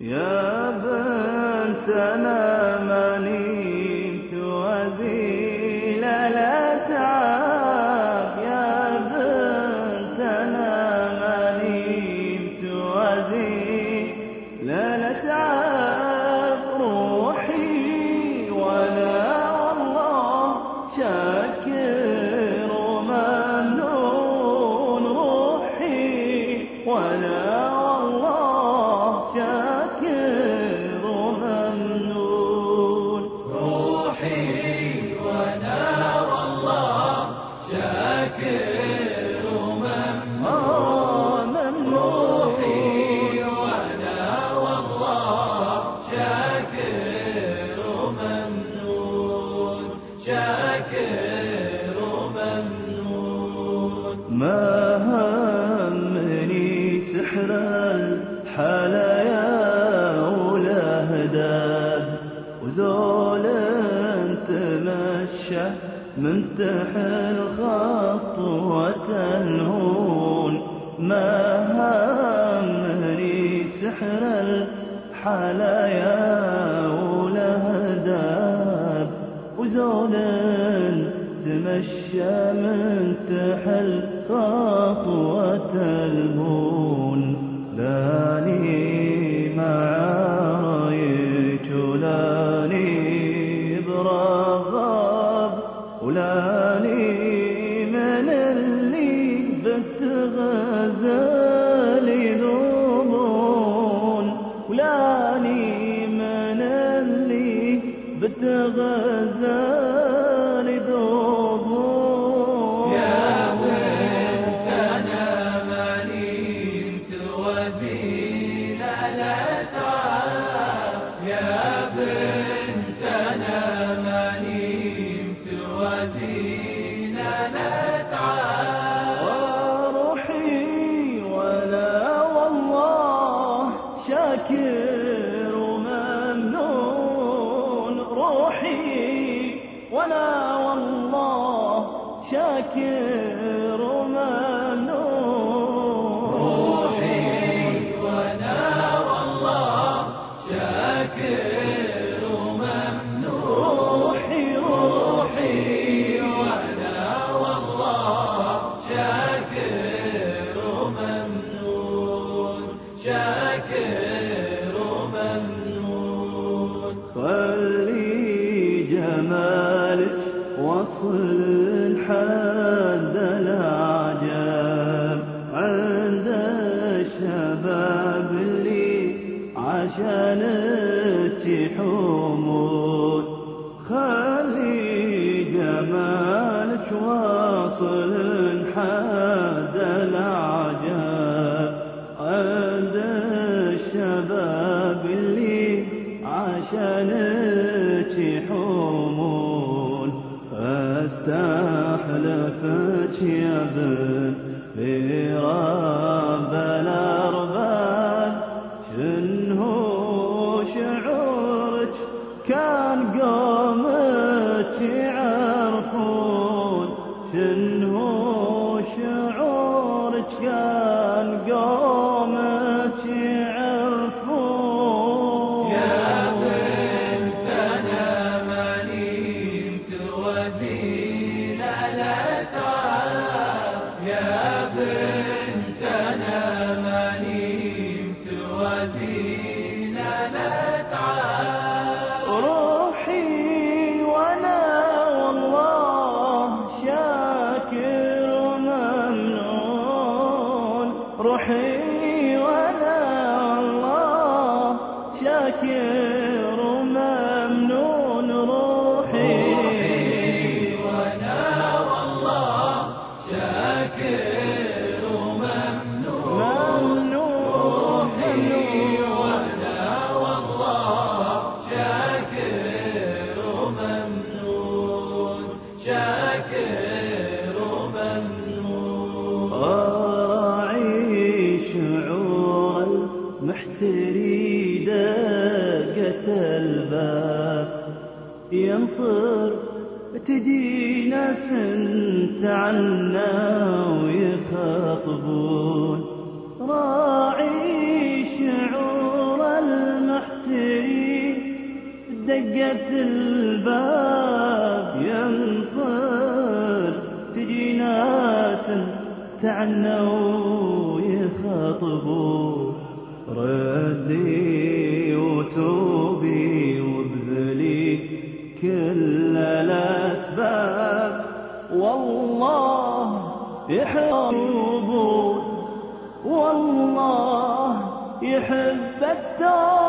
يا بنتنا مني فاكر وممنون روحي وأنا والله شاكر وممنون. شاكر وممنون من تحل خطوة هون ما همني سحر الحلايا ولهداب وزول تمشى من تحل خطوة الهون شاكر وصل حد العجب عند الشباب اللي عشان تحوم. منه شعورك كان قومك يعرفون لا تعرف روحي ولا الله شاكر. ينطر تجي ناس تعنا ويخاطبون. راعي شعور المحتري دقة الباب ينطر تجي ناس تعنا ويخاطبون. ردي وتوب. يحبون والله يحب التوب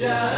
والله شاكر وممنون شاكر